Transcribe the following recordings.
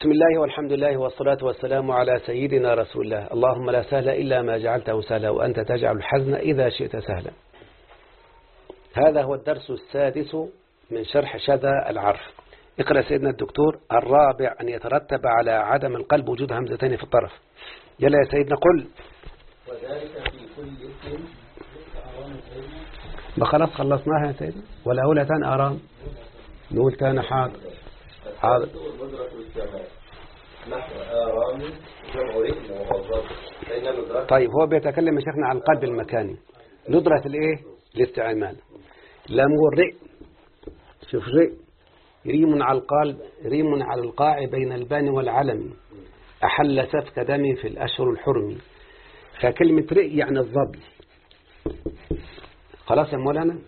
بسم الله والحمد لله والصلاة والسلام على سيدنا رسول الله. اللهم لا سهل إلا ما جعلته سهلا وأنت تجعل الحزن إذا شئت سهلا. هذا هو الدرس السادس من شرح شذا العرف. اقرأ سيدنا الدكتور الرابع أن يترتب على عدم القلب وجود همزتين في الطرف. يلا يا سيدنا قل. وذلك في كل اسم. ما خلاص خلصناها يا سيدنا. ولا أولى تاني أرام. نقول تاني حاضر ندرة طيب هو بيتكلم يا شيخنا عن القلب المكاني ندرة الإيه؟ الاستعمال. لم رئ شوف رئ. ريم على القلب ريم على القاع بين البان والعلم. أحل سفك دم في الأشهر الحرم. فكلمة رئ يعني الظبي خلاص يا مولانا؟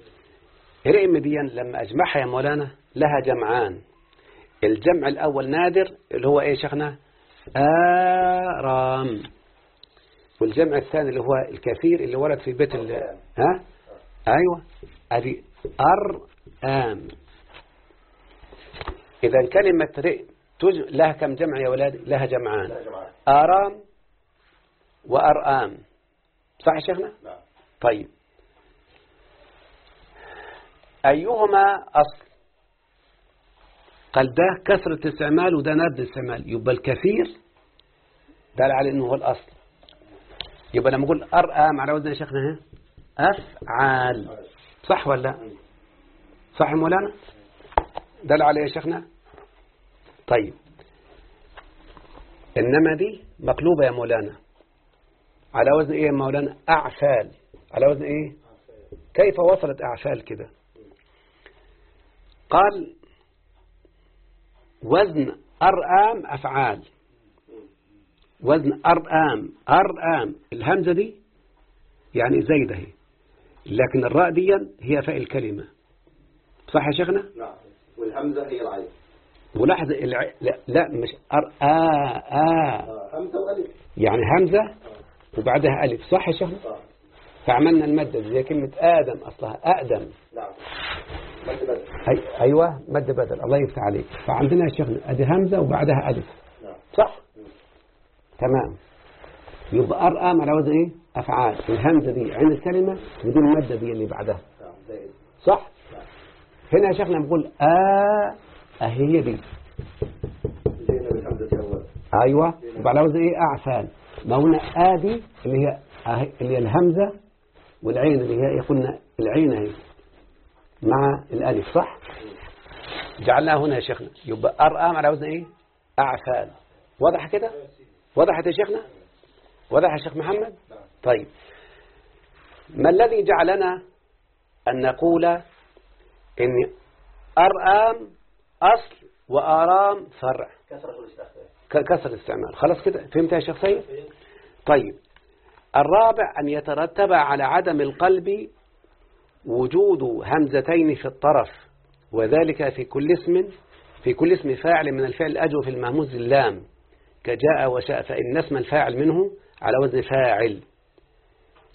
رئم دي لما أجمعها يا مولانا لها جمعان. الجمع الأول نادر اللي هو إيه شيخنا آرام. والجمع الثاني اللي هو الكثير اللي ورد في بيت ال... ها؟ أيوة. أدي أر آم إذا كلمة رئ تج... لها كم جمع يا ولادي لها جمعان. آرام وأرآم. صح يا شيخنا؟ نعم. طيب. أيهما أصل؟ قال ده كثرة استعمال وده نرد استعمال يبقى الكثير دل على إنه هو الأصل. يبقى لما أقول ارأم على وزن يا شيخنا ها؟ افعال صح ولا لا؟ صح مولانا؟ دل عليه يا شيخنا. طيب. إنما دي مقلوبة يا مولانا. على وزن إيه يا مولانا؟ أعفال. على وزن إيه؟ كيف وصلت أعفال كده؟ قال وزن أرآم أفعال. وزن أرآم أرآم. الهمزة دي يعني زايدة هي. لكن الراء دي هي فاء الكلمة. صح يا شيخنا؟ نعم. والهمزة هي العين. ولاحظ الع... لا, لا مش أر آ آ. آه، همزة وألف. يعني همزة وبعدها ألف. صح يا شيخنا؟ آه، فعملنا المادة زي كلمة آدم أصلها أقدم نعم. مد بدل أي... أيوة مد بدل الله يفتح عليك. فعندنا يا شيخنا أدي همزة وبعدها ألف. نعم. صح؟ تمام. يبقى أرآم على وزن إيه؟ أفعال. الهمزة دي عند الكلمة ودي المادة دي اللي بعدها. نعم صح؟ هنا يا شيخنا بنقول آ أهي دي. أيوة. يبقى على وزن إيه؟ أعفال. ما هنا آ دي اللي هي اللي هي الهمزة والعين اللي هي قلنا العين اهي مع الألف صح؟ جعلناها هنا يا شيخنا. يبقى أرآم على وزن إيه؟ أعفال واضح كده؟ وضحت يا شيخنا؟ وضح يا شيخ محمد؟ طيب. ما الذي جعلنا أن نقول إن أرآم أصل وآرام فرع؟ كسر الاستعمال. خلاص كده؟ فهمت يا شيخ سيد؟ طيب. الرابع أن يترتب على عدم القلب وجود همزتين في الطرف وذلك في كل اسم في كل اسم فاعل من الفعل الأجو في المهموز اللام. كجاء وشاء فإن اسم الفاعل منه على وزن فاعل.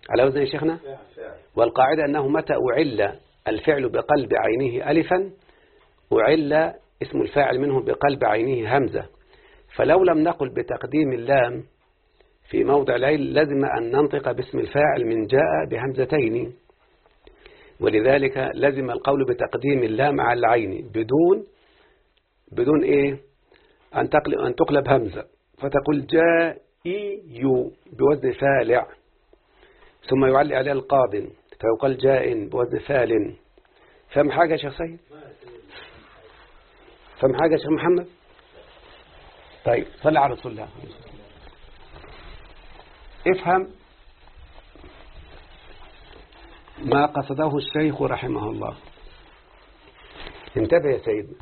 على وزن يا شيخنا؟ والقاعدة أنه متى أعل الفعل بقلب عينه ألفا أعل اسم الفاعل منه بقلب عينه همزة. فلو لم نقل بتقديم اللام في موضع العين لازم أن ننطق باسم الفاعل من جاء بهمزتين. ولذلك لازم القول بتقديم اللام على العين بدون بدون إيه؟ أن تقلب, أن تقلب همزة. فتقول جائي بوزن فالع ثم يعلي عليها القاض. فيقال جاء بوزن فال فهم حاجة يا شيخ سيد؟ فهم حاجة يا شيخ محمد؟ طيب صلى على رسول الله. افهم ما قصده الشيخ رحمه الله. انتبه يا سيدنا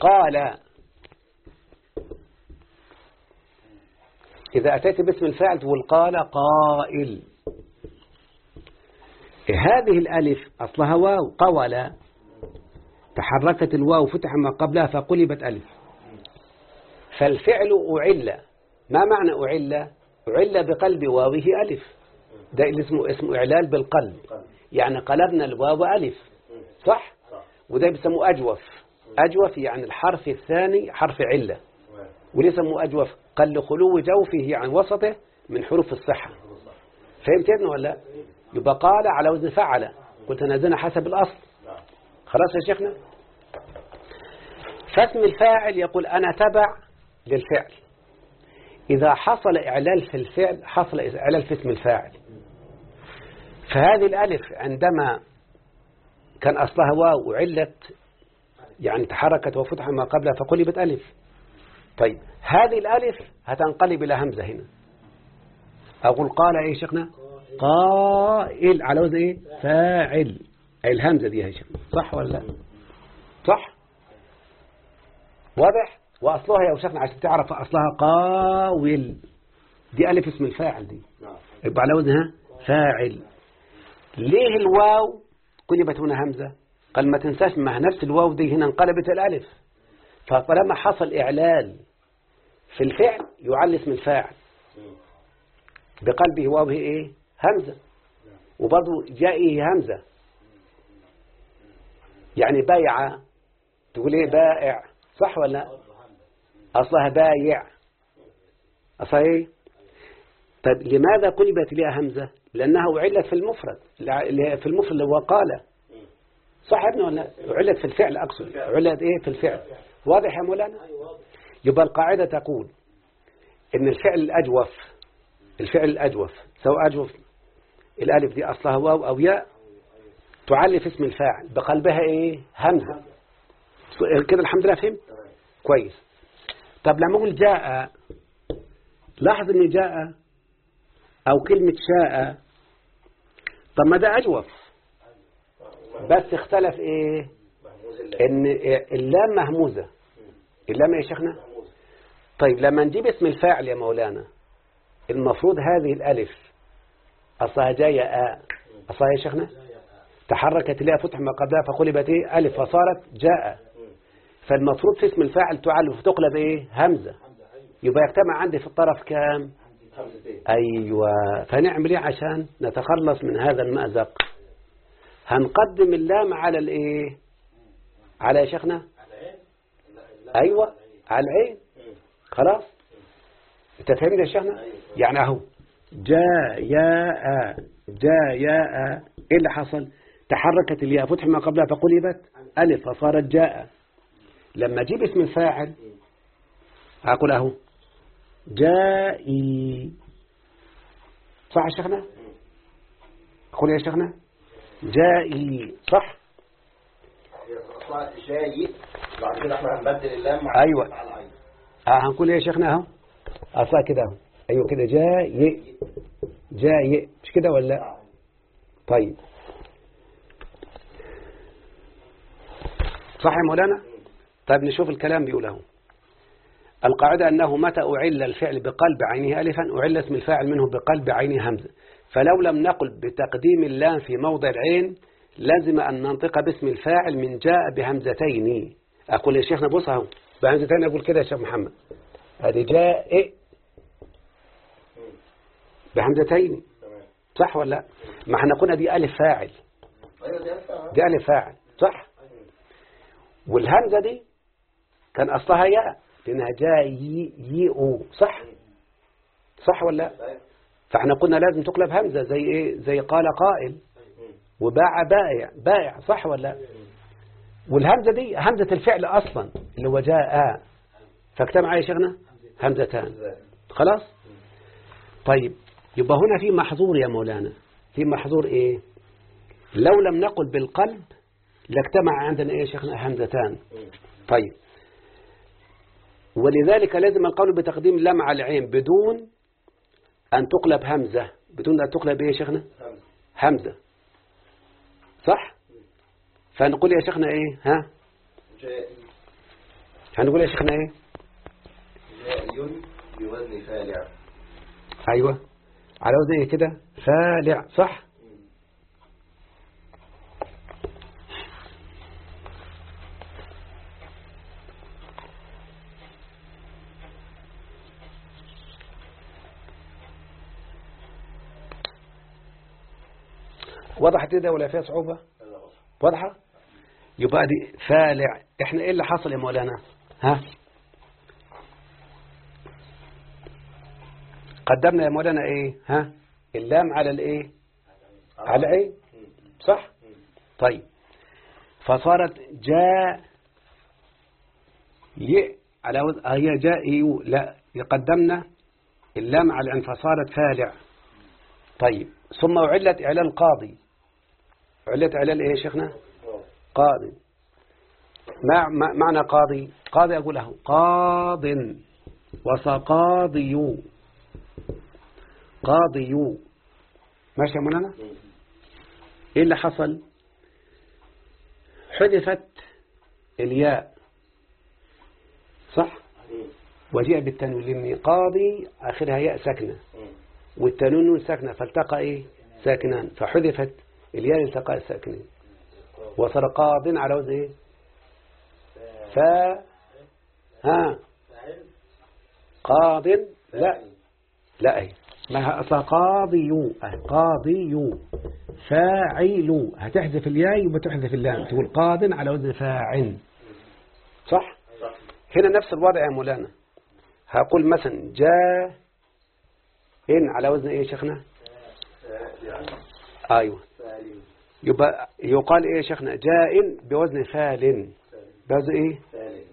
قال إذا أتيت باسم الفاعل تقول قال قائل. هذه الألف أصلها واو قول تحركت الواو فتح ما قبلها فقلبت ألف. فالفعل أعل. ما معنى أعل؟ أعل بقلب واوه ألف. ده اللي اسمه اسمه إعلال بالقلب. يعني قلبنا الواو ألف. صح؟ وده بيسموه أجوف. أجوف يعني الحرف الثاني حرف علة. وليه سموه أجوف قال لخلو جوفه يعني وسطه من حروف الصحة. فهمت يا ابني ولا لا؟ يبقى قال على وزن فعل. قلت نازلنا حسب الأصل. خلاص يا شيخنا؟ فاسم الفاعل يقول أنا تبع للفعل. إذا حصل إعلال في الفعل حصل إعلال في اسم الفاعل. فهذه الألف عندما كان أصلها واو وعلت يعني تحركت وفتح ما قبلها فقلبت ألف. طيب هذه الألف هتنقلب إلى همزة هنا. أقول قال إيه شيخنا؟ قائل على وزن إيه؟ فاعل. أي الهمزة دي يا شيخ صح ولا لا؟ صح. واضح؟ وأصلها يا شيخنا عشان تعرف أصلها قاول. دي ألف اسم الفاعل دي. نعم. يبقى على وزنها فاعل. ليه الواو قلبت هنا همزة؟ قال ما تنساش مع نفس الواو دي هنا انقلبت الألف. فطالما حصل إعلال في الفعل يعل اسم الفاعل. بقلبه واو إيه؟ همزة. وبرضه جائه همزة. يعني بايعة تقول إيه؟ بائع. صح ولا لا؟ أصلها بايع. أصلها إيه؟ طيب لماذا قلبت لها همزة؟ لأنها أعلت في المفرد في المفرد اللي هو قال. صح يا ولا لا؟ أعلت في الفعل أقصد. أعلت إيه؟ في الفعل. واضح يا مولانا؟ يبقى القاعدة تقول إن الفعل الأجوف الفعل الأجوف سواء أجوف الألف دي أصلها واو أو ياء تعلي في اسم الفاعل بقلبها إيه؟ همزة كده الحمد لله فهمت؟ كويس. طب لما أقول جاء لاحظ إن جاء أو كلمة شاء طب ما ده أجوف. بس اختلف الله إن اللام مهموزة اللام يا شيخنا؟ طيب لما نجيب اسم الفاعل يا مولانا المفروض هذه الألف أصلها جاية آ. أصلها يا شيخنا؟ تحركت لها فتح ما قبلها فقلبت إيه؟ ألف فصارت جاء. فالمفروض في اسم الفاعل تعلم فتقلب إيه؟ همزة. يبقى يجتمع عندي في الطرف كام؟ أيوة. فنعمل إيه عشان نتخلص من هذا المأزق. هنقدم اللام على الإيه؟ على يا شيخنا؟ أيوة. على العين. خلاص؟ أنت فهمت يا شيخنا؟ يعني أهو. جاء ياء جاء ياء إيه اللي حصل؟ تحركت الياء. فتح ما قبلها فقلبت ألف. فصارت جاء. لما أجيب اسم الفاعل أقول أهو. جائي. صح يا شيخنا؟ أقول يا شيخنا؟ جائي. صح؟ شاي بعد كده إحنا هنبدل اللام العين. آه هنقول يا شيخنا أهو. أصلا كده أهو. أيوة كده. جاي جاي مش كده ولا؟ لا؟ طيب. صح يا مولانا؟ طيب نشوف الكلام بيقول أهو. القاعدة أنه متى أعل الفعل بقلب عينه ألفا أعل اسم الفاعل منه بقلب عينه همزة فلو لم نقل بتقديم اللام في موضع العين لازم أن ننطق باسم الفاعل من جاء بهمزتين. أقول يا شيخنا بص أهو. بهمزتين أقول كده يا شيخ محمد. هذه جاء بهمزتين. تمام صح ولا لا؟ ما إحنا قلنا دي ألف فاعل. دي ألف فاعل. صح؟ والهمزة دي كان أصلها ياء. لأنها جاء يئو صح؟ صح ولا لا؟ فاحنا قلنا لازم تقلب همزة زي إيه؟ زي قال قائل. وباع بائع. بائع. صح ولا لا؟ والهمزة دي همزة الفعل أصلا اللي هو جاء. فاجتمع يا شيخنا؟ همزتان. خلاص؟ طيب. يبقى هنا في محظور يا مولانا. في محظور إيه؟ لو لم نقل بالقلب لاجتمع عندنا إيه يا شيخنا؟ همزتان. طيب. ولذلك لازم القول بتقديم على العين بدون أن تقلب همزة. بدون أن تقلب إيه يا شيخنا؟ همزة. همزة صح؟ فنقول يا شيخنا إيه؟ ها؟ جاء هنقول يا شيخنا إيه؟ جاء بوزن فالع. أيوه. على وزن كده. فالع. صح؟ وضحت كده ولا فيها صعوبة؟ واضحة؟ يبقى دي فالع. إحنا إيه اللي حصل يا مولانا؟ ها؟ قدمنا يا مولانا إيه؟ ها؟ اللام على الإيه؟ على إيه؟ صح؟ طيب. فصارت جاء ي على وز... هي جاء يو لا قدمنا اللام على العين فصارت فالع. طيب. ثم علت إعلان قاضي علت إعلان إيه يا شيخنا؟ قاضي. مع مع- معنى قاضي؟ قاضي أقول له قاض وسقاضي. قاضي. ماشي يا مولانا؟ إيه اللي حصل؟ حذفت الياء صح؟ وجاء بالتنوين لأن قاضي آخرها ياء ساكنة. والتنون ساكنة فالتقى إيه؟ ساكنان. فحذفت الياء التقى الساكنين. وصار قاض على وزن إيه؟ فا ها؟ قاض؟ لا. لا أي. ما قاضي قاضي فاعل. هتحذف الياء يبقى تحذف اللام. تقول قاض على وزن فاعل. صح؟ هنا نفس الوضع يا مولانا. هقول مثلا جاء إن على وزن إيه يا شيخنا؟ أيوة. يبقى يقال إيه يا شيخنا؟ جاء بوزن فال بوزن إيه؟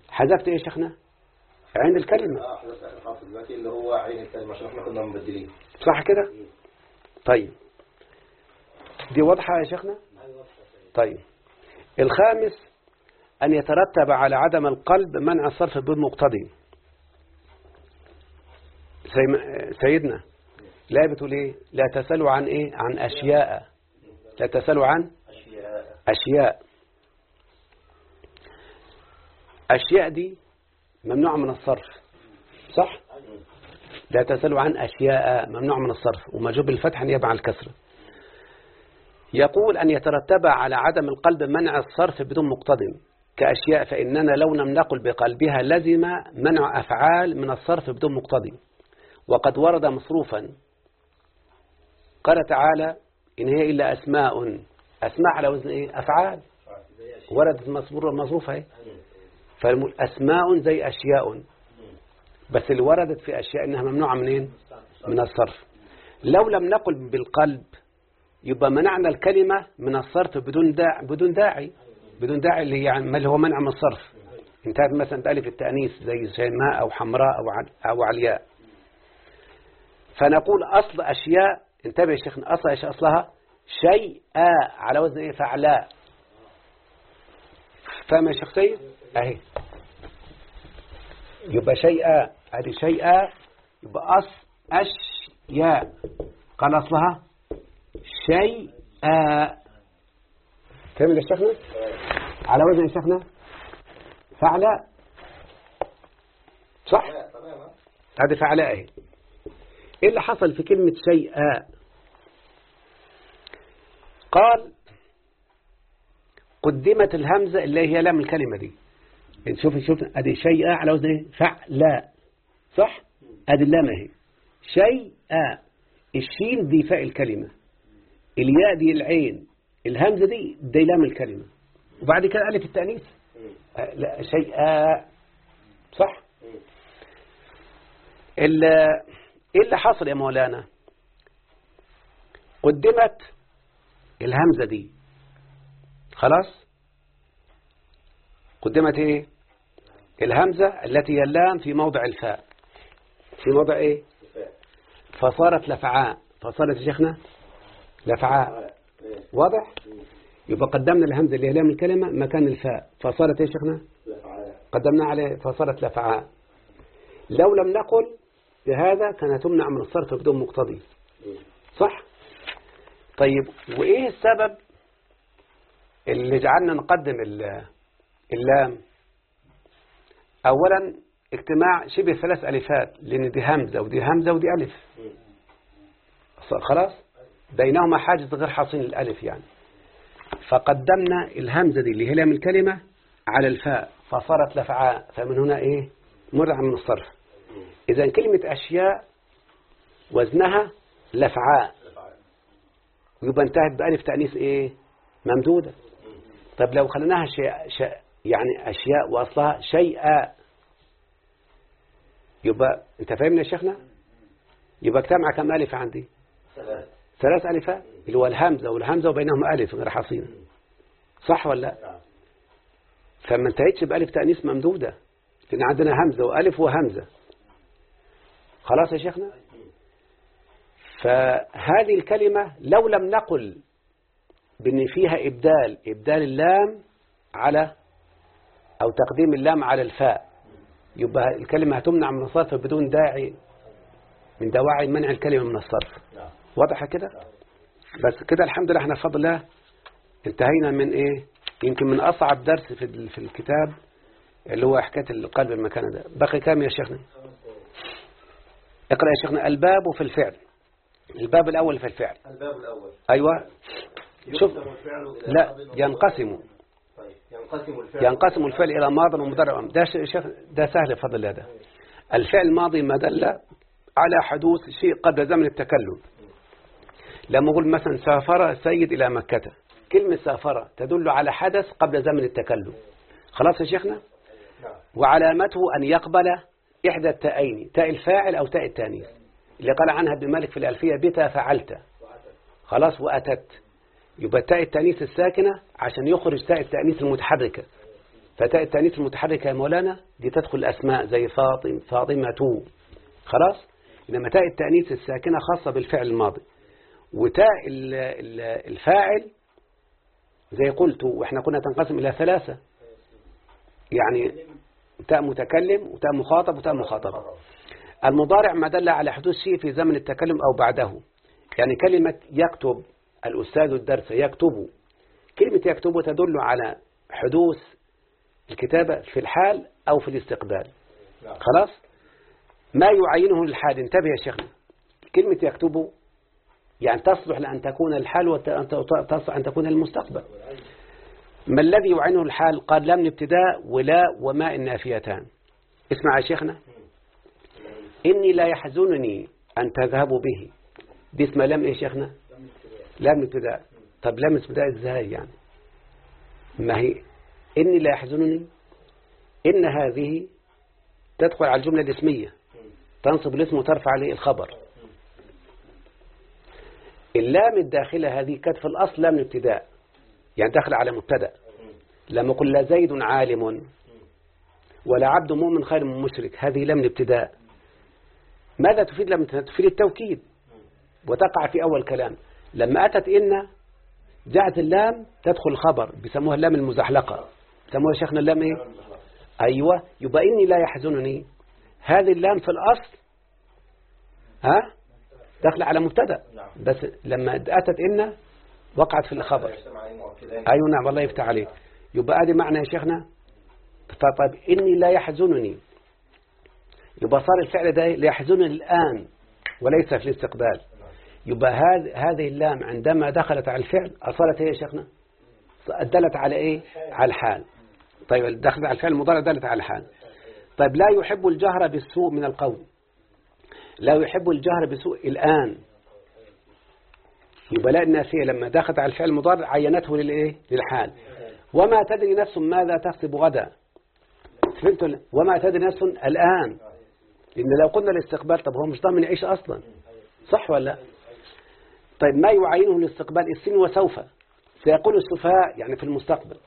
حذفت إيه يا شيخنا؟ عند الكلمة. آه حافظ دلوقتي اللي هو عين الكلمة عشان إحنا كنا مبدلين. صح كده؟ طيب. دي واضحة يا شيخنا؟ طيب. الخامس أن يترتب على عدم القلب منع الصرف بدون مقتضي. سيدنا لا بتقول إيه؟ لا تسألوا عن إيه؟ عن أشياء. لا تسألوا عن أشياء. أشياء أشياء دي ممنوع من الصرف صح؟ لا تسألوا عن أشياء ممنوع من الصرف ومجوب الفتح عن الكسر. يقول أن يترتب على عدم القلب منع الصرف بدون مقتضم كأشياء فإننا لو لم نقل بقلبها لزم منع أفعال من الصرف بدون مقتضي وقد ورد مصروفا. قال تعالى إن هي إلا أسماء. أسماء على وزن إيه؟ أفعال. وردت مصروفة إيه فالأسماء زي أشياء. بس اللي وردت في أشياء إنها ممنوعة منين؟ من الصرف. لو لم نقل بالقلب يبقى منعنا الكلمة من الصرف بدون داعي بدون داعي. بدون داعي اللي يعني ما اللي هو منع من الصرف. انتهت مثلا بألف التأنيث زي شيماء أو حمراء أو أو علياء. فنقول أصل أشياء انتبه يا شيخنا أصل إيش أصلها شيء على وزن إيه؟ فعلاء فاهم يا شيخ سيد أهي. يبقى شيء هذه شيء يبقى أصل أشياء قال أصلها شيء كمل يا شيخنا؟ على وزن يا شيخنا؟ فعلاء صح؟ هذه فعلاء أهي. إيه اللي حصل في كلمة شيء قال قدمت الهمزة اللي هي لام الكلمة دي. شوف شوف أدي شيء على وزن إيه؟ صح؟ أدي اللام اهي شيء. الشين دي فاء الكلمة. الياء دي العين. الهمزة دي دي لام الكلمة. وبعد كده ألف التأنيث. لا شيء. صح؟ إيه اللي حصل يا مولانا؟ قدمت الهمزة دي. خلاص؟ قدمت إيه؟ الهمزة التي هي اللام في موضع الفاء. في موضع إيه؟ فصارت لفعاء. فصارت يا شيخنا؟ لفعاء. واضح؟ يبقى قدمنا الهمزة اللي هي الكلمة مكان الفاء. فصارت إيه يا شيخنا؟ قدمنا عليه. فصارت لفعاء. لو لم نقل بهذا كان تمنع من الصرف بدون مقتضي. صح؟ طيب وإيه السبب اللي جعلنا نقدم ال- اللام؟ أولا اجتماع شبه ثلاث ألفات لأن دي همزة ودي همزة ودي ألف. خلاص؟ بينهما حاجز غير حاصل الألف يعني. فقدمنا الهمزة دي اللي هي لام الكلمة على الفاء فصارت لفعاء. فمن هنا إيه؟ مرع من الصرف. إذا كلمة أشياء وزنها لفعاء. يبقى انتهت بألف تأنيث إيه؟ ممدودة. طب لو خليناها شيء شيء يعني أشياء وأصلها شيئا. يبقى أنت فاهمني يا شيخنا؟ يبقى اجتمع كم ألف عندي؟ ثلاث ثلاث ألفات اللي هو الهمزة والهمزة وبينهم ألف غير حصينة صح ولا لا؟ فما انتهيتش بألف تأنيث ممدودة. لأن عندنا همزة وألف وهمزة. خلاص يا شيخنا؟ فهذه الكلمة لو لم نقل بأن فيها إبدال إبدال اللام على أو تقديم اللام على الفاء. يبقى الكلمة هتمنع من الصرف بدون داعي من دواعي منع الكلمة من الصرف. واضحة كده؟ بس كده الحمد لله إحنا بفضل الله انتهينا من إيه؟ يمكن من أصعب درس في في الكتاب اللي هو حكاية القلب المكان ده. بقي كام يا شيخنا؟ اقرأ يا شيخنا. الباب في الفعل. الباب الأول في الفعل. الباب الأول. أيوه. شوف. إلى لا. ينقسم. طيب ينقسم الفعل. ينقسم الفعل إلى ماض ومضارع ده شيخ ده سهل بفضل الله ده. الفعل الماضي ما دل على حدوث شيء قبل زمن التكلم. لما أقول مثلا سافر سيد إلى مكة. كلمة سافر تدل على حدث قبل زمن التكلم. خلاص يا شيخنا؟ نعم. وعلامته أن يقبل إحدى التائين تاء الفاعل أو تاء التانيث. اللي قال عنها ابن مالك في الألفية بتا فعلت. خلاص وأتت. يبقى تاء التأنيث الساكنة عشان يخرج تاء التأنيث المتحركة. فتاء التأنيث المتحركة يا مولانا دي تدخل الأسماء زي فاطم فاطمة خلاص؟ إنما تاء التأنيث الساكنة خاصة بالفعل الماضي. وتاء ال- ال- الفاعل زي قلت وإحنا كنا تنقسم إلى ثلاثة. يعني تاء متكلم وتاء مخاطب وتاء مخاطبة. المضارع ما دل على حدوث شيء في زمن التكلم أو بعده. يعني كلمة يكتب الأستاذ الدرس يكتب. كلمة يكتب تدل على حدوث الكتابة في الحال أو في الاستقبال. نعم. خلاص؟ ما يعينه للحال. انتبه يا شيخنا كلمة يكتب يعني تصلح لأن تكون الحال وتصلح أن تكون المستقبل. ما الذي يعينه الحال؟ قال لم ابتداء ولا وما النافيتان اسمع يا شيخنا. إني لا يحزنني أن تذهبوا به. دي اسمها لم إيه شيخنا؟ لم ابتداء. طب لم ابتداء إزاي يعني؟ ما هي؟ إني لا يحزنني إن هذه تدخل على الجملة الاسمية. تنصب الاسم وترفع عليه الخبر. اللام الداخلة هذه كانت في الأصل لام ابتداء يعني داخل على مبتدأ. لما قل لا زيد عالم ولا عبد مؤمن خير من مشرك. هذه لام الابتداء. ماذا تفيد لم تفيد التوكيد؟ وتقع في أول كلام. لما أتت إن جاءت اللام تدخل الخبر بيسموها اللام المزحلقة. بيسموها شيخنا اللام إيه؟ أيوة. يبقى إني لا يحزنني. هذه اللام في الأصل ها؟ داخل على مبتدأ. نعم. بس لما أتت إن وقعت في الخبر. أيوة نعم الله يفتح عليك. يبقى هذه معنى يا شيخنا. فطيب إني لا يحزنني. يبقى صار الفعل ده لا يحزنني الآن وليس في الاستقبال. يبقى هذه اللام عندما دخلت على الفعل أصلت هي يا شيخنا؟ دلت على إيه؟ على الحال. طيب دخلت على الفعل المضارع دلت على الحال. طيب لا يحب الجهر بالسوء من القول لا يحب الجهر بسوء الآن. يبقى لا النافية لما دخلت على الفعل المضارع عينته للإيه للحال. وما تدري نفس ماذا تكسب غدا. ولا؟ وما تدري نفس الآن. لأن لو قلنا الاستقبال طب هو مش ضامن يعيش أصلا؟ صح ولا لا؟ طيب ما يعينه الاستقبال؟ السن وسوف. سيقول السفهاء يعني في المستقبل.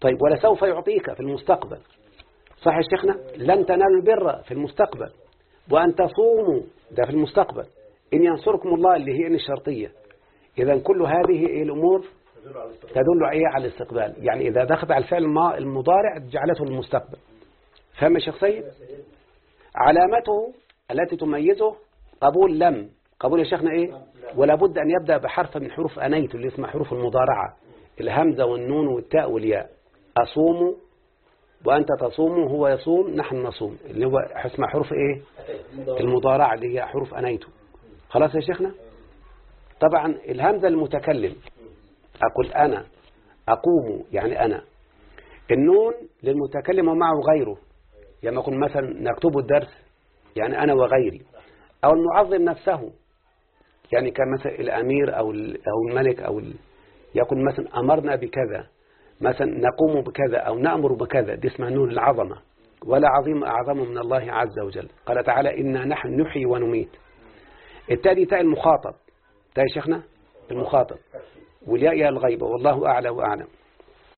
طيب ولا سوف يعطيك في المستقبل. صح يا شيخنا؟ لن تنالوا البر في المستقبل. وأن تصوموا ده في المستقبل. إن ينصركم الله اللي هي إن الشرطية. إذا كل هذه إيه الأمور؟ تدل إيه على الاستقبال. يعني إذا دخلت على الفعل المضارع جعلته للمستقبل فهم يا شيخ سيد؟ علامته التي تميزه قبول لم. قبول يا شيخنا إيه؟ ولا بد أن يبدأ بحرف من حروف أنيت اللي اسمها حروف المضارعة. الهمزة والنون والتاء والياء. أصوم وأنت تصوم هو يصوم نحن نصوم. اللي هو اسمها حروف إيه؟ المضارعة اللي هي حروف أنيت. خلاص يا شيخنا؟ طبعا الهمزة المتكلم. أقول أنا أقوم يعني أنا. النون للمتكلم ومعه غيره. يعني أقول مثلا نكتب الدرس يعني أنا وغيري أو المعظم نفسه. يعني كمثل الأمير أو أو الملك أو يقول مثلا أمرنا بكذا مثلا نقوم بكذا أو نأمر بكذا دي اسمها نون العظمة. ولا عظيم أعظم من الله عز وجل. قال تعالى إنا نحن نحيي ونميت. التالي تاء المخاطب. تاء شيخنا المخاطب. والياء يا الغيبة والله أعلى وأعلم.